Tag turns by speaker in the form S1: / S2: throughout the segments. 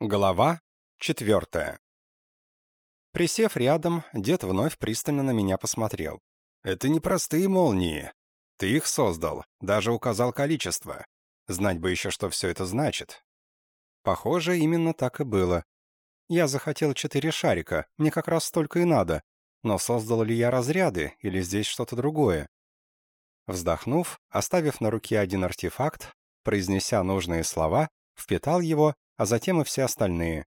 S1: Глава четвертая. Присев рядом, дед вновь пристально на меня посмотрел. «Это не простые молнии. Ты их создал, даже указал количество. Знать бы еще, что все это значит». Похоже, именно так и было. Я захотел четыре шарика, мне как раз столько и надо. Но создал ли я разряды, или здесь что-то другое? Вздохнув, оставив на руке один артефакт, произнеся нужные слова, впитал его а затем и все остальные.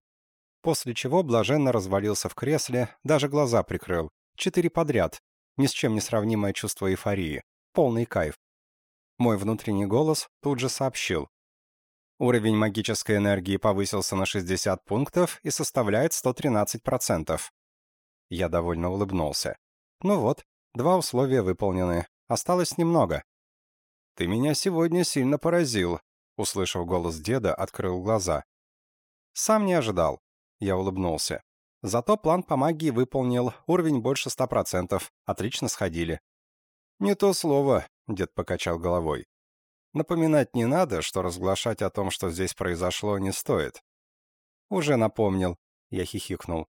S1: После чего блаженно развалился в кресле, даже глаза прикрыл. Четыре подряд. Ни с чем не сравнимое чувство эйфории. Полный кайф. Мой внутренний голос тут же сообщил. Уровень магической энергии повысился на 60 пунктов и составляет 113%. Я довольно улыбнулся. Ну вот, два условия выполнены. Осталось немного. «Ты меня сегодня сильно поразил», — услышав голос деда, открыл глаза. Сам не ожидал. Я улыбнулся. Зато план по магии выполнил, уровень больше ста процентов. Отлично сходили. «Не то слово», — дед покачал головой. «Напоминать не надо, что разглашать о том, что здесь произошло, не стоит». «Уже напомнил», — я хихикнул.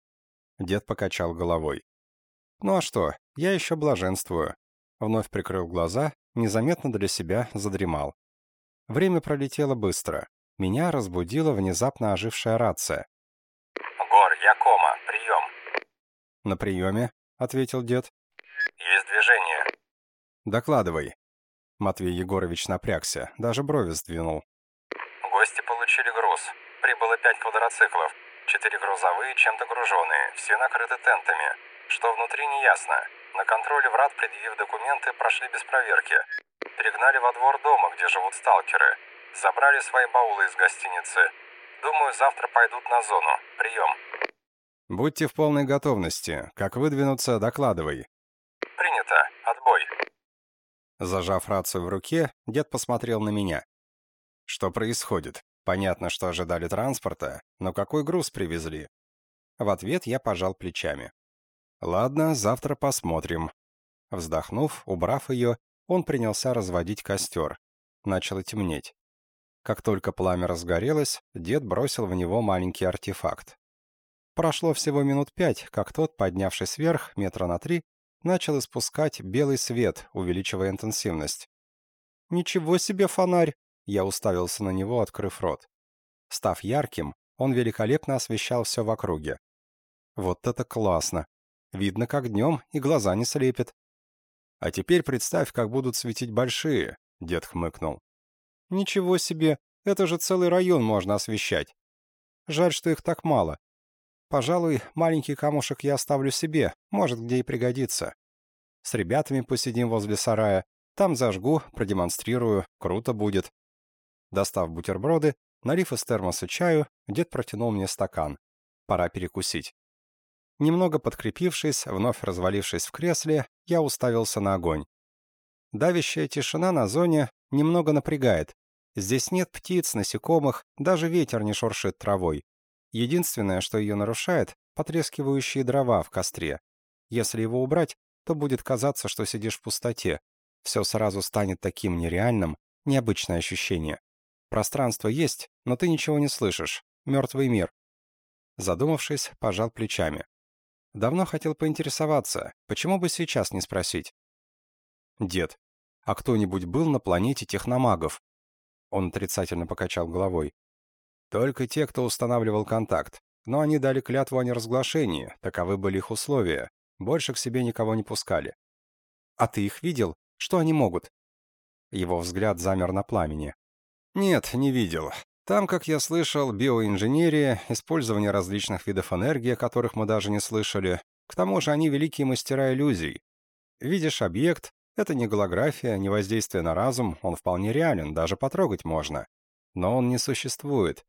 S1: Дед покачал головой. «Ну а что, я еще блаженствую». Вновь прикрыл глаза, незаметно для себя задремал. Время пролетело быстро. Меня разбудила внезапно ожившая рация.
S2: «Гор, я кома. Прием».
S1: «На приеме», — ответил дед.
S2: «Есть движение».
S1: «Докладывай». Матвей Егорович напрягся, даже брови сдвинул.
S2: «Гости получили груз. Прибыло пять квадроциклов. Четыре грузовые, чем-то груженные. Все накрыты тентами. Что внутри, не ясно. На контроле врат, предъявив документы, прошли без проверки. Перегнали во двор дома, где живут сталкеры. Забрали свои баулы из гостиницы. Думаю, завтра пойдут на зону. Прием.
S1: Будьте в полной готовности. Как выдвинуться, докладывай.
S2: Принято. Отбой.
S1: Зажав рацию в руке, дед посмотрел на меня. Что происходит? Понятно, что ожидали транспорта, но какой груз привезли? В ответ я пожал плечами. Ладно, завтра посмотрим. Вздохнув, убрав ее, он принялся разводить костер. Начало темнеть. Как только пламя разгорелось, дед бросил в него маленький артефакт. Прошло всего минут пять, как тот, поднявшись вверх метра на три, начал испускать белый свет, увеличивая интенсивность. «Ничего себе фонарь!» Я уставился на него, открыв рот. Став ярким, он великолепно освещал все в округе. Вот это классно! Видно, как днем, и глаза не слепит. «А теперь представь, как будут светить большие», — дед хмыкнул. Ничего себе, это же целый район можно освещать. Жаль, что их так мало. Пожалуй, маленький камушек я оставлю себе, может, где и пригодится. С ребятами посидим возле сарая, там зажгу, продемонстрирую, круто будет. Достав бутерброды, налив из термоса чаю, дед протянул мне стакан. Пора перекусить. Немного подкрепившись, вновь развалившись в кресле, я уставился на огонь. Давящая тишина на зоне немного напрягает. Здесь нет птиц, насекомых, даже ветер не шуршит травой. Единственное, что ее нарушает, потрескивающие дрова в костре. Если его убрать, то будет казаться, что сидишь в пустоте. Все сразу станет таким нереальным, необычное ощущение. Пространство есть, но ты ничего не слышишь. Мертвый мир. Задумавшись, пожал плечами. Давно хотел поинтересоваться, почему бы сейчас не спросить? Дед, а кто-нибудь был на планете техномагов?» Он отрицательно покачал головой. «Только те, кто устанавливал контакт. Но они дали клятву о неразглашении, таковы были их условия. Больше к себе никого не пускали». «А ты их видел? Что они могут?» Его взгляд замер на пламени. «Нет, не видел. Там, как я слышал, биоинженерия, использование различных видов энергии, о которых мы даже не слышали. К тому же они великие мастера иллюзий. Видишь объект, это не голография, не воздействие на разум, он вполне реален, даже потрогать можно. Но он не существует.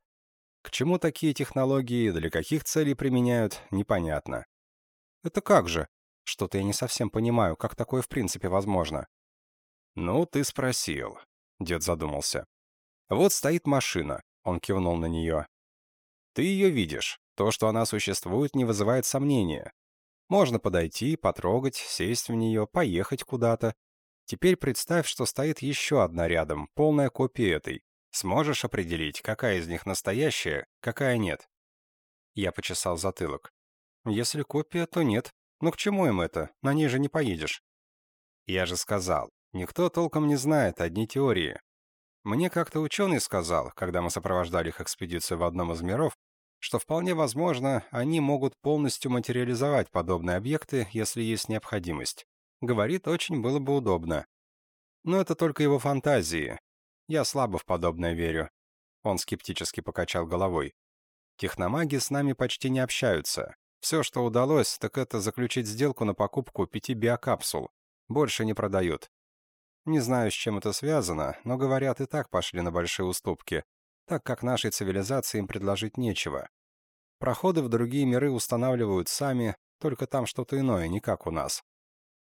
S1: К чему такие технологии, для каких целей применяют, непонятно. Это как же? Что-то я не совсем понимаю, как такое в принципе возможно. Ну, ты спросил. Дед задумался. Вот стоит машина, он кивнул на нее. Ты ее видишь. То, что она существует, не вызывает сомнения. Можно подойти, потрогать, сесть в нее, поехать куда-то. Теперь представь, что стоит еще одна рядом, полная копия этой. Сможешь определить, какая из них настоящая, какая нет? Я почесал затылок. Если копия, то нет. Но к чему им это? На ней же не поедешь. Я же сказал, никто толком не знает, одни теории. Мне как-то ученый сказал, когда мы сопровождали их экспедицию в одном из миров, что вполне возможно, они могут полностью материализовать подобные объекты, если есть необходимость. Говорит, очень было бы удобно. Но это только его фантазии. Я слабо в подобное верю. Он скептически покачал головой. Техномаги с нами почти не общаются. Все, что удалось, так это заключить сделку на покупку пяти биокапсул. Больше не продают. Не знаю, с чем это связано, но, говорят, и так пошли на большие уступки, так как нашей цивилизации им предложить нечего. Проходы в другие миры устанавливают сами, только там что-то иное, не как у нас.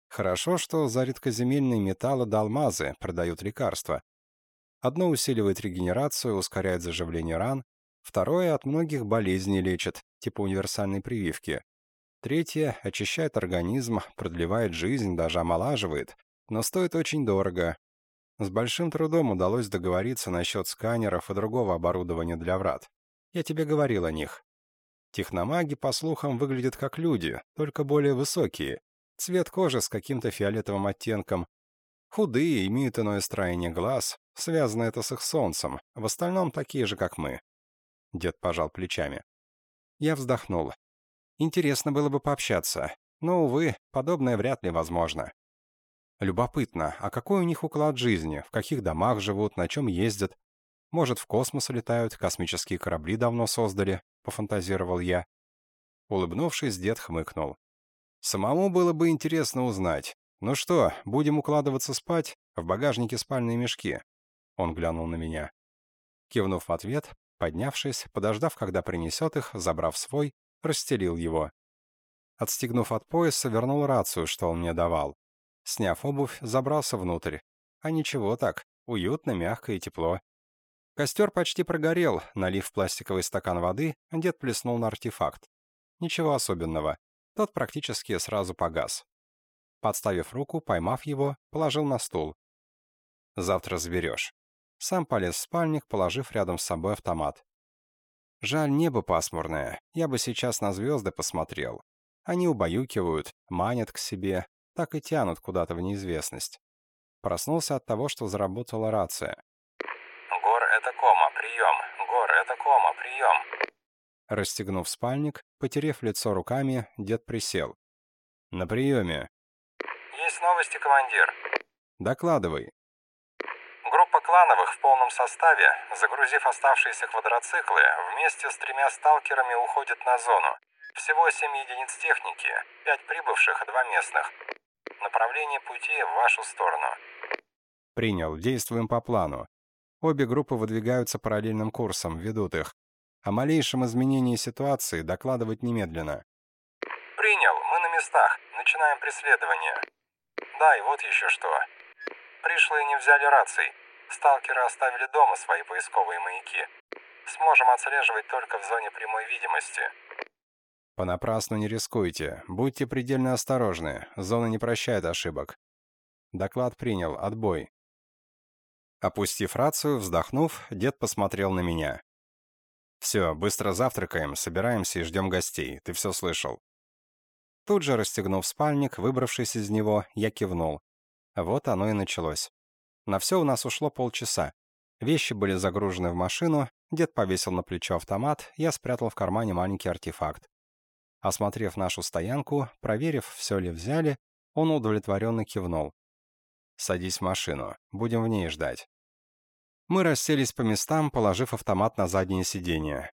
S1: Хорошо, что за редкоземельные металлы да алмазы продают лекарства. Одно усиливает регенерацию, ускоряет заживление ран, второе от многих болезней лечит, типа универсальной прививки. Третье очищает организм, продлевает жизнь, даже омолаживает, но стоит очень дорого. С большим трудом удалось договориться насчет сканеров и другого оборудования для врат. Я тебе говорил о них. Техномаги, по слухам, выглядят как люди, только более высокие. Цвет кожи с каким-то фиолетовым оттенком. Худые, имеют иное строение глаз. Связано это с их солнцем. В остальном такие же, как мы. Дед пожал плечами. Я вздохнул. Интересно было бы пообщаться. Но, увы, подобное вряд ли возможно. Любопытно, а какой у них уклад жизни, в каких домах живут, на чем ездят? Может, в космос летают, космические корабли давно создали, пофантазировал я. Улыбнувшись, дед хмыкнул. Самому было бы интересно узнать. Ну что, будем укладываться спать? В багажнике спальные мешки. Он глянул на меня. Кивнув в ответ, поднявшись, подождав, когда принесет их, забрав свой, расстелил его. Отстегнув от пояса, вернул рацию, что он мне давал. Сняв обувь, забрался внутрь. А ничего так, уютно, мягко и тепло. Костер почти прогорел, налив пластиковый стакан воды, дед плеснул на артефакт. Ничего особенного. Тот практически сразу погас. Подставив руку, поймав его, положил на стул. «Завтра заберешь». Сам полез в спальник, положив рядом с собой автомат. Жаль, небо пасмурное. Я бы сейчас на звезды посмотрел. Они убаюкивают, манят к себе, так и тянут куда-то в неизвестность. Проснулся от того, что заработала рация.
S2: «Гор, это кома, прием! Гор, это кома, прием!»
S1: Расстегнув спальник, потерев лицо руками, дед присел. «На приеме».
S2: «Есть новости, командир».
S1: «Докладывай».
S2: Группа клановых в полном составе, загрузив оставшиеся квадроциклы, вместе с тремя сталкерами уходит на зону. Всего семь единиц техники, пять прибывших и два местных. Направление пути в вашу сторону.
S1: Принял, действуем по плану. Обе группы выдвигаются параллельным курсом, ведут их. О малейшем изменении ситуации докладывать немедленно.
S2: Принял, мы на местах. Начинаем преследование. Да, и вот еще что. Пришлые не взяли раций. Сталкеры оставили дома свои поисковые маяки. Сможем отслеживать только в зоне прямой видимости.
S1: Понапрасну не рискуйте. Будьте предельно осторожны. Зона не прощает ошибок. Доклад принял. Отбой. Опустив рацию, вздохнув, дед посмотрел на меня. «Все, быстро завтракаем, собираемся и ждем гостей. Ты все слышал». Тут же, расстегнув спальник, выбравшись из него, я кивнул. Вот оно и началось. На все у нас ушло полчаса. Вещи были загружены в машину, дед повесил на плечо автомат, я спрятал в кармане маленький артефакт. Осмотрев нашу стоянку, проверив, все ли взяли, он удовлетворенно кивнул. «Садись в машину, будем в ней ждать». Мы расселись по местам, положив автомат на заднее сиденье.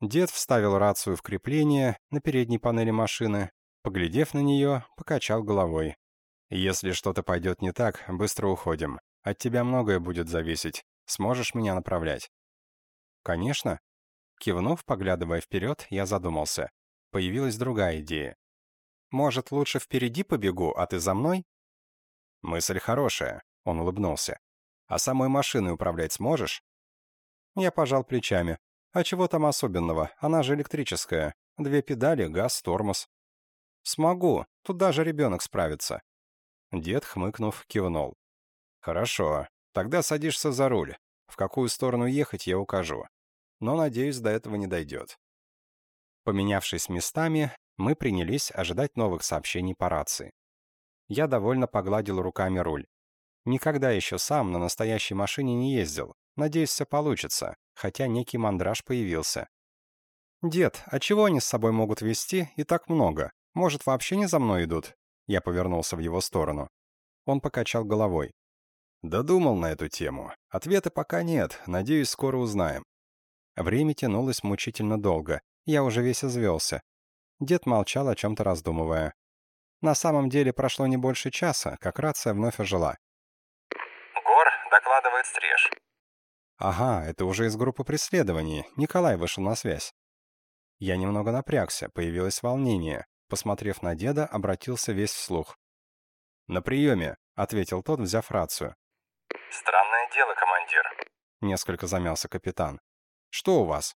S1: Дед вставил рацию в крепление на передней панели машины, поглядев на нее, покачал головой. «Если что-то пойдет не так, быстро уходим. От тебя многое будет зависеть. Сможешь меня направлять?» «Конечно». Кивнув, поглядывая вперед, я задумался. Появилась другая идея. «Может, лучше впереди побегу, а ты за мной?» «Мысль хорошая», — он улыбнулся. А самой машиной управлять сможешь?» Я пожал плечами. «А чего там особенного? Она же электрическая. Две педали, газ, тормоз». «Смогу. Тут даже ребенок справится». Дед, хмыкнув, кивнул. «Хорошо. Тогда садишься за руль. В какую сторону ехать, я укажу. Но, надеюсь, до этого не дойдет». Поменявшись местами, мы принялись ожидать новых сообщений по рации. Я довольно погладил руками руль. Никогда еще сам на настоящей машине не ездил. Надеюсь, все получится, хотя некий мандраж появился. «Дед, а чего они с собой могут везти и так много? Может, вообще не за мной идут?» Я повернулся в его сторону. Он покачал головой. «Додумал на эту тему. Ответа пока нет, надеюсь, скоро узнаем». Время тянулось мучительно долго. Я уже весь извелся. Дед молчал, о чем-то раздумывая. На самом деле прошло не больше часа, как рация вновь ожила.
S2: Гор докладывает стриж.
S1: Ага, это уже из группы преследований. Николай вышел на связь. Я немного напрягся, появилось волнение. Посмотрев на деда, обратился весь вслух. «На приеме», — ответил тот, взяв рацию.
S2: Странное дело, командир.
S1: Несколько замялся капитан. «Что у вас?»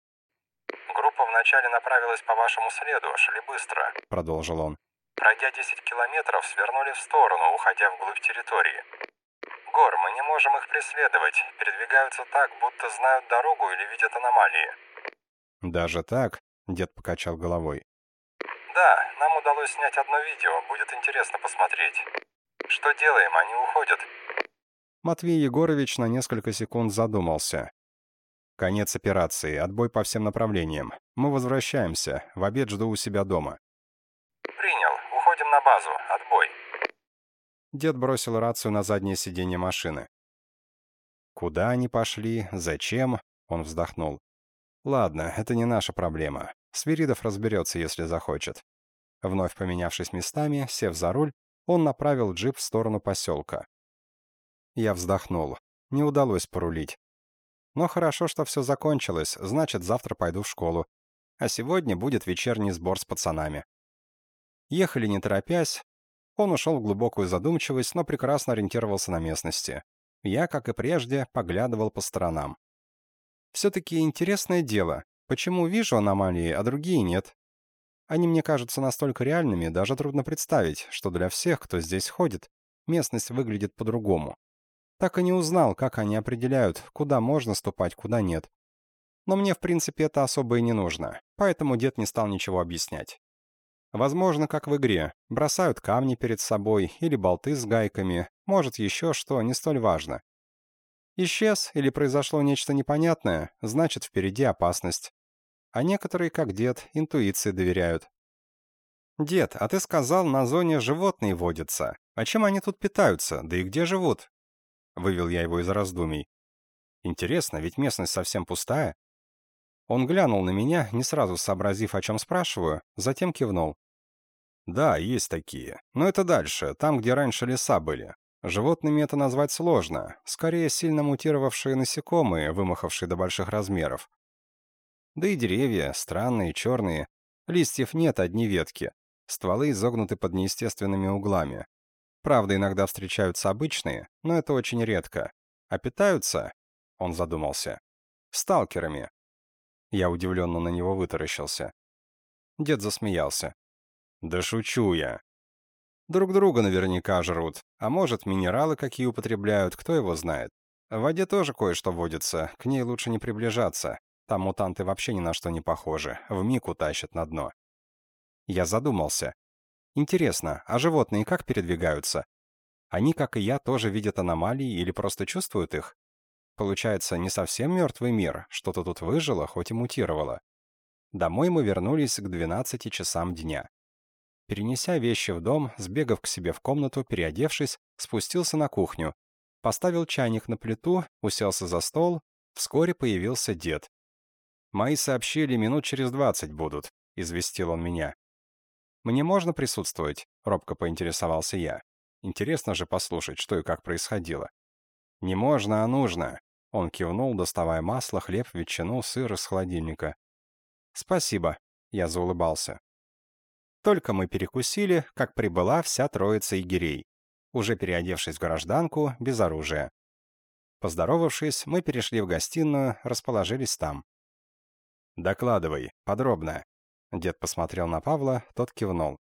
S2: Группа вначале направилась по вашему следу, шли быстро.
S1: Продолжил он.
S2: Пройдя 10 километров, свернули в сторону, уходя вглубь территории. Гор, мы не можем их преследовать. Передвигаются так, будто знают дорогу или видят аномалии.
S1: «Даже так?» — дед покачал головой.
S2: Да, нам удалось снять одно видео, будет интересно посмотреть. Что делаем, они уходят.
S1: Матвей Егорович на несколько секунд задумался. Конец операции, отбой по всем направлениям. Мы возвращаемся, в обед жду у себя дома.
S2: Базу, отбой.
S1: Дед бросил рацию на заднее сиденье машины. Куда они пошли, зачем, он вздохнул. Ладно, это не наша проблема. Свиридов разберется, если захочет. Вновь поменявшись местами, сев за руль, он направил джип в сторону поселка. Я вздохнул. Не удалось порулить. Но хорошо, что все закончилось, значит, завтра пойду в школу. А сегодня будет вечерний сбор с пацанами. Ехали не торопясь. Он ушел в глубокую задумчивость, но прекрасно ориентировался на местности. Я, как и прежде, поглядывал по сторонам. Все-таки интересное дело. Почему вижу аномалии, а другие нет? Они мне кажутся настолько реальными, даже трудно представить, что для всех, кто здесь ходит, местность выглядит по-другому. Так и не узнал, как они определяют, куда можно ступать, куда нет. Но мне, в принципе, это особо и не нужно, поэтому дед не стал ничего объяснять. Возможно, как в игре, бросают камни перед собой или болты с гайками, может еще что, не столь важно. Исчез или произошло нечто непонятное, значит, впереди опасность. А некоторые, как дед, интуиции доверяют. «Дед, а ты сказал, на зоне животные водятся. А чем они тут питаются, да и где живут?» Вывел я его из раздумий. Интересно, ведь местность совсем пустая. Он глянул на меня, не сразу сообразив, о чем спрашиваю, затем кивнул. Да, есть такие. Но это дальше, там, где раньше леса были. Животными это назвать сложно. Скорее, сильно мутировавшие насекомые, вымахавшие до больших размеров. Да и деревья, странные, черные. Листьев нет, одни ветки. Стволы изогнуты под неестественными углами. Правда, иногда встречаются обычные, но это очень редко. А питаются, он задумался, сталкерами. Я удивленно на него вытаращился. Дед засмеялся. «Да шучу я. Друг друга наверняка жрут, а может, минералы какие употребляют, кто его знает. В воде тоже кое-что водится, к ней лучше не приближаться. Там мутанты вообще ни на что не похожи, вмиг утащат на дно». Я задумался. Интересно, а животные как передвигаются? Они, как и я, тоже видят аномалии или просто чувствуют их? Получается, не совсем мертвый мир, что-то тут выжило, хоть и мутировало. Домой мы вернулись к 12 часам дня. Перенеся вещи в дом, сбегав к себе в комнату, переодевшись, спустился на кухню. Поставил чайник на плиту, уселся за стол. Вскоре появился дед. «Мои сообщили, минут через двадцать будут», — известил он меня. «Мне можно присутствовать?» — робко поинтересовался я. Интересно же послушать, что и как происходило. «Не можно, а нужно!» Он кивнул, доставая масло, хлеб, ветчину, сыр из холодильника. «Спасибо», — я заулыбался. Только мы перекусили, как прибыла вся троица егерей, уже переодевшись в гражданку, без оружия. Поздоровавшись, мы перешли в гостиную, расположились там. «Докладывай, подробно», Дед посмотрел на Павла, тот кивнул.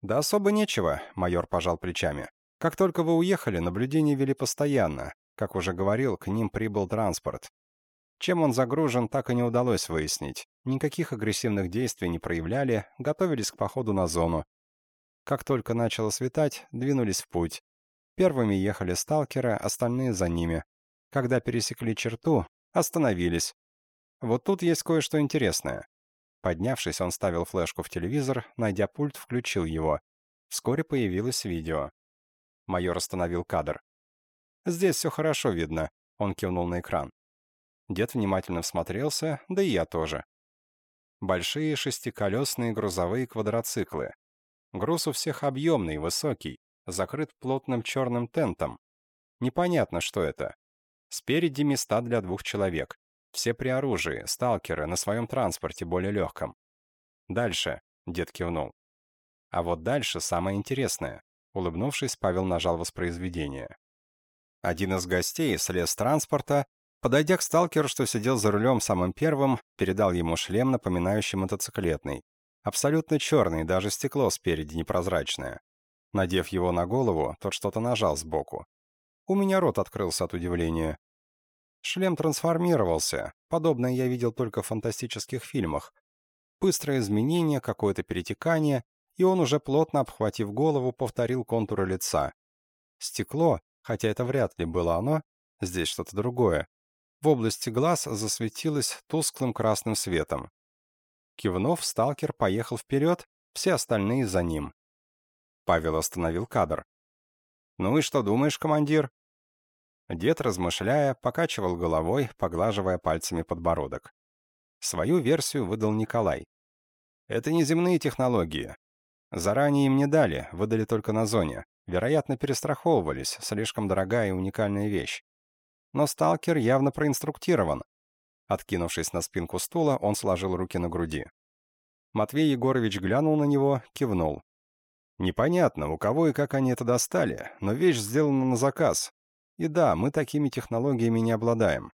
S1: «Да особо нечего», — майор пожал плечами. «Как только вы уехали, наблюдения вели постоянно. Как уже говорил, к ним прибыл транспорт. Чем он загружен, так и не удалось выяснить. Никаких агрессивных действий не проявляли, готовились к походу на зону. Как только начало светать, двинулись в путь. Первыми ехали сталкеры, остальные за ними. Когда пересекли черту, остановились. Вот тут есть кое-что интересное. Поднявшись, он ставил флешку в телевизор, найдя пульт, включил его. Вскоре появилось видео. Майор остановил кадр. «Здесь все хорошо видно», — он кивнул на экран. Дед внимательно всмотрелся, да и я тоже. Большие шестиколесные грузовые квадроциклы. Груз у всех объемный, высокий, закрыт плотным черным тентом. Непонятно, что это. Спереди места для двух человек. Все при оружии, сталкеры, на своем транспорте более легком. Дальше, дед кивнул. А вот дальше самое интересное. Улыбнувшись, Павел нажал воспроизведение. Один из гостей слез с транспорта Подойдя к сталкеру, что сидел за рулем самым первым, передал ему шлем, напоминающий мотоциклетный. Абсолютно черный, даже стекло спереди непрозрачное. Надев его на голову, тот что-то нажал сбоку. У меня рот открылся от удивления. Шлем трансформировался. Подобное я видел только в фантастических фильмах. Быстрое изменение, какое-то перетекание, и он уже плотно обхватив голову, повторил контуры лица. Стекло, хотя это вряд ли было оно, здесь что-то другое, в области глаз засветилось тусклым красным светом. Кивнув, сталкер поехал вперед, все остальные за ним. Павел остановил кадр. «Ну и что думаешь, командир?» Дед, размышляя, покачивал головой, поглаживая пальцами подбородок. Свою версию выдал Николай. «Это не земные технологии. Заранее им не дали, выдали только на зоне. Вероятно, перестраховывались, слишком дорогая и уникальная вещь но сталкер явно проинструктирован. Откинувшись на спинку стула, он сложил руки на груди. Матвей Егорович глянул на него, кивнул. Непонятно, у кого и как они это достали, но вещь сделана на заказ. И да, мы такими технологиями не обладаем.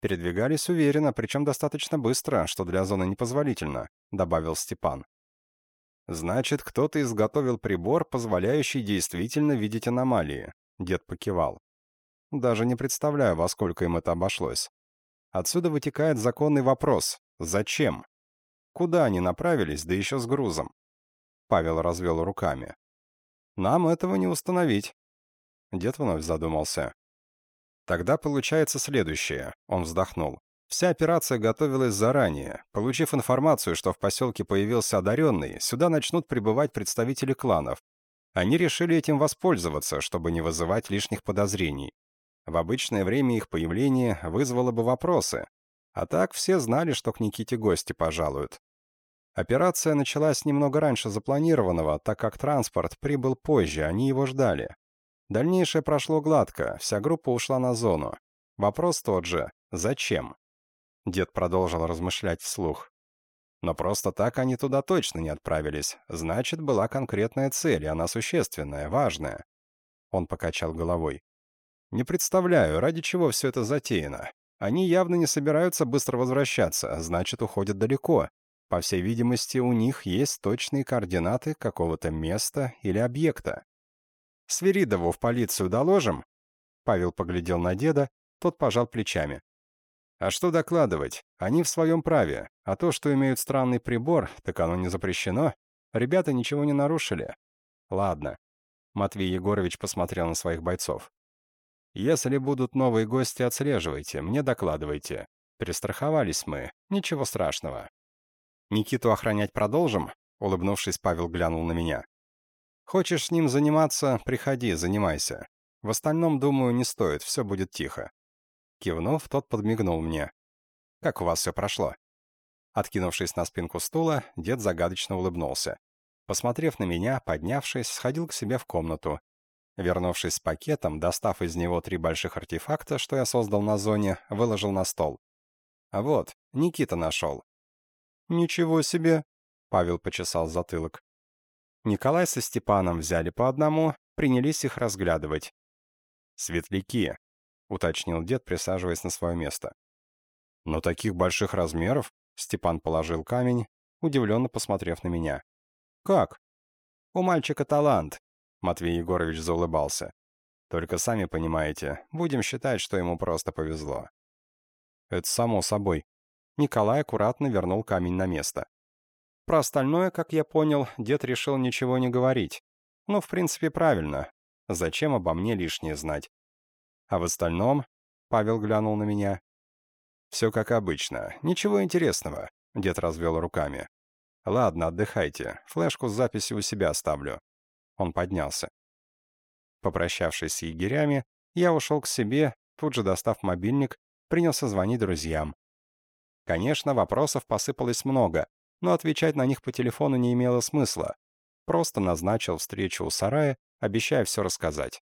S1: Передвигались уверенно, причем достаточно быстро, что для зоны непозволительно, добавил Степан. Значит, кто-то изготовил прибор, позволяющий действительно видеть аномалии, дед покивал. Даже не представляю, во сколько им это обошлось. Отсюда вытекает законный вопрос. Зачем? Куда они направились, да еще с грузом? Павел развел руками. Нам этого не установить. Дед вновь задумался. Тогда получается следующее. Он вздохнул. Вся операция готовилась заранее. Получив информацию, что в поселке появился одаренный, сюда начнут прибывать представители кланов. Они решили этим воспользоваться, чтобы не вызывать лишних подозрений. В обычное время их появление вызвало бы вопросы, а так все знали, что к Никите гости пожалуют. Операция началась немного раньше запланированного, так как транспорт прибыл позже, они его ждали. Дальнейшее прошло гладко, вся группа ушла на зону. Вопрос тот же — зачем? Дед продолжил размышлять вслух. Но просто так они туда точно не отправились. Значит, была конкретная цель, и она существенная, важная. Он покачал головой. Не представляю, ради чего все это затеяно. Они явно не собираются быстро возвращаться, а значит, уходят далеко. По всей видимости, у них есть точные координаты какого-то места или объекта. «Свиридову в полицию доложим?» Павел поглядел на деда, тот пожал плечами. «А что докладывать? Они в своем праве. А то, что имеют странный прибор, так оно не запрещено. Ребята ничего не нарушили». «Ладно». Матвей Егорович посмотрел на своих бойцов. Если будут новые гости, отслеживайте, мне докладывайте. Перестраховались мы, ничего страшного. Никиту охранять продолжим? Улыбнувшись, Павел глянул на меня. Хочешь с ним заниматься, приходи, занимайся. В остальном, думаю, не стоит, все будет тихо. Кивнув, тот подмигнул мне. Как у вас все прошло? Откинувшись на спинку стула, дед загадочно улыбнулся. Посмотрев на меня, поднявшись, сходил к себе в комнату, Вернувшись с пакетом, достав из него три больших артефакта, что я создал на зоне, выложил на стол. А вот, Никита нашел. «Ничего себе!» — Павел почесал затылок. Николай со Степаном взяли по одному, принялись их разглядывать. «Светляки», — уточнил дед, присаживаясь на свое место. «Но таких больших размеров?» — Степан положил камень, удивленно посмотрев на меня. «Как?» «У мальчика талант. Матвей Егорович заулыбался. «Только сами понимаете, будем считать, что ему просто повезло». Это само собой. Николай аккуратно вернул камень на место. Про остальное, как я понял, дед решил ничего не говорить. Ну, в принципе, правильно. Зачем обо мне лишнее знать? А в остальном, Павел глянул на меня. Все как обычно. Ничего интересного. Дед развел руками. Ладно, отдыхайте. Флешку с записью у себя оставлю. Он поднялся. Попрощавшись с егерями, я ушел к себе, тут же достав мобильник, принялся звонить друзьям. Конечно, вопросов посыпалось много, но отвечать на них по телефону не имело смысла. Просто назначил встречу у сарая, обещая все рассказать.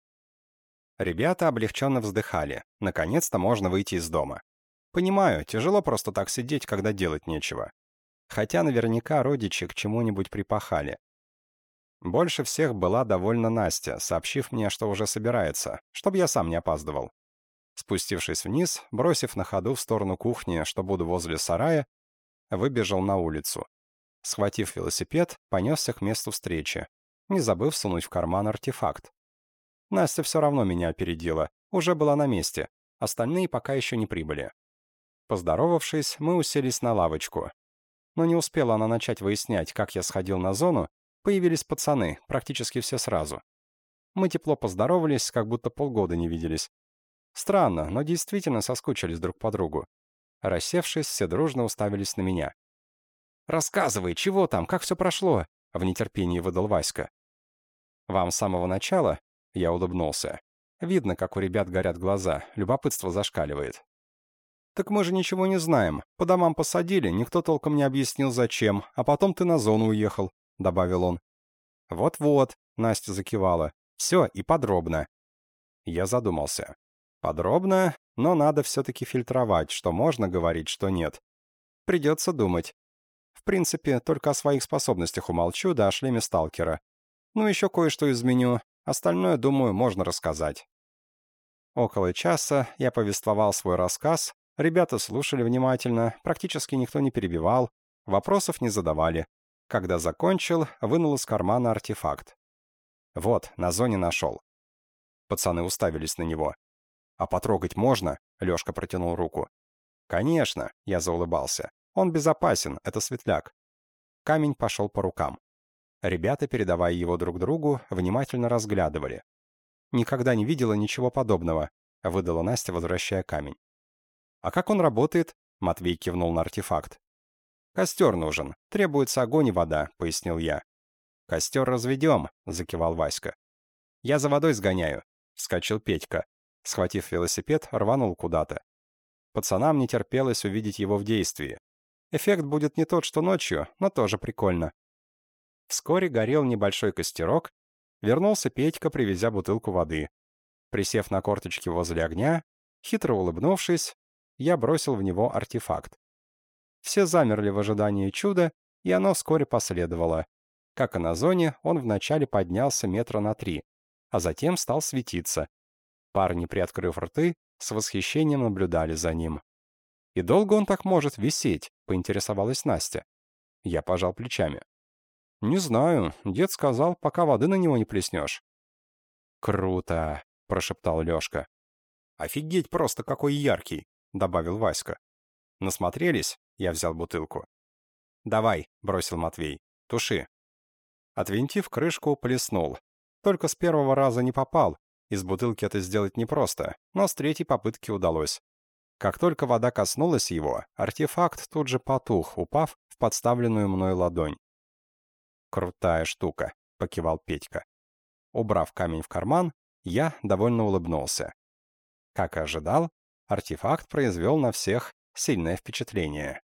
S1: Ребята облегченно вздыхали. Наконец-то можно выйти из дома. Понимаю, тяжело просто так сидеть, когда делать нечего. Хотя наверняка родичи к чему-нибудь припахали. Больше всех была довольна Настя, сообщив мне, что уже собирается, чтобы я сам не опаздывал. Спустившись вниз, бросив на ходу в сторону кухни, что буду возле сарая, выбежал на улицу. Схватив велосипед, понесся к месту встречи, не забыв сунуть в карман артефакт. Настя все равно меня опередила, уже была на месте, остальные пока еще не прибыли. Поздоровавшись, мы уселись на лавочку. Но не успела она начать выяснять, как я сходил на зону, появились пацаны, практически все сразу. Мы тепло поздоровались, как будто полгода не виделись. Странно, но действительно соскучились друг по другу. Рассевшись, все дружно уставились на меня. «Рассказывай, чего там, как все прошло?» — в нетерпении выдал Васька. «Вам с самого начала?» — я улыбнулся. Видно, как у ребят горят глаза, любопытство зашкаливает. «Так мы же ничего не знаем. По домам посадили, никто толком не объяснил, зачем, а потом ты на зону уехал», — добавил он. «Вот-вот», — Настя закивала. «Все и подробно». Я задумался. Подробно, но надо все-таки фильтровать, что можно говорить, что нет. Придется думать. В принципе, только о своих способностях умолчу, да о шлеме сталкера. Ну, еще кое-что изменю. Остальное, думаю, можно рассказать. Около часа я повествовал свой рассказ, ребята слушали внимательно, практически никто не перебивал, вопросов не задавали. Когда закончил, вынул из кармана артефакт. Вот, на зоне нашел. Пацаны уставились на него. «А потрогать можно?» — Лёшка протянул руку. «Конечно», — я заулыбался. «Он безопасен, это светляк». Камень пошел по рукам. Ребята, передавая его друг другу, внимательно разглядывали. «Никогда не видела ничего подобного», — выдала Настя, возвращая камень. «А как он работает?» — Матвей кивнул на артефакт. «Костер нужен. Требуется огонь и вода», — пояснил я. «Костер разведем», — закивал Васька. «Я за водой сгоняю», — вскочил Петька. Схватив велосипед, рванул куда-то. Пацанам не терпелось увидеть его в действии. Эффект будет не тот, что ночью, но тоже прикольно. Вскоре горел небольшой костерок. Вернулся Петька, привезя бутылку воды. Присев на корточки возле огня, хитро улыбнувшись, я бросил в него артефакт. Все замерли в ожидании чуда, и оно вскоре последовало. Как и на зоне, он вначале поднялся метра на три, а затем стал светиться, Парни, приоткрыв рты, с восхищением наблюдали за ним. «И долго он так может висеть?» — поинтересовалась Настя. Я пожал плечами. «Не знаю. Дед сказал, пока воды на него не плеснешь». «Круто!» — прошептал Лёшка. «Офигеть просто какой яркий!» — добавил Васька. «Насмотрелись?» — я взял бутылку. «Давай», — бросил Матвей. «Туши». Отвинтив крышку, плеснул. Только с первого раза не попал, из бутылки это сделать непросто, но с третьей попытки удалось. Как только вода коснулась его, артефакт тут же потух, упав в подставленную мной ладонь. «Крутая штука», — покивал Петька. Убрав камень в карман, я довольно улыбнулся. Как и ожидал, артефакт произвел на всех сильное впечатление.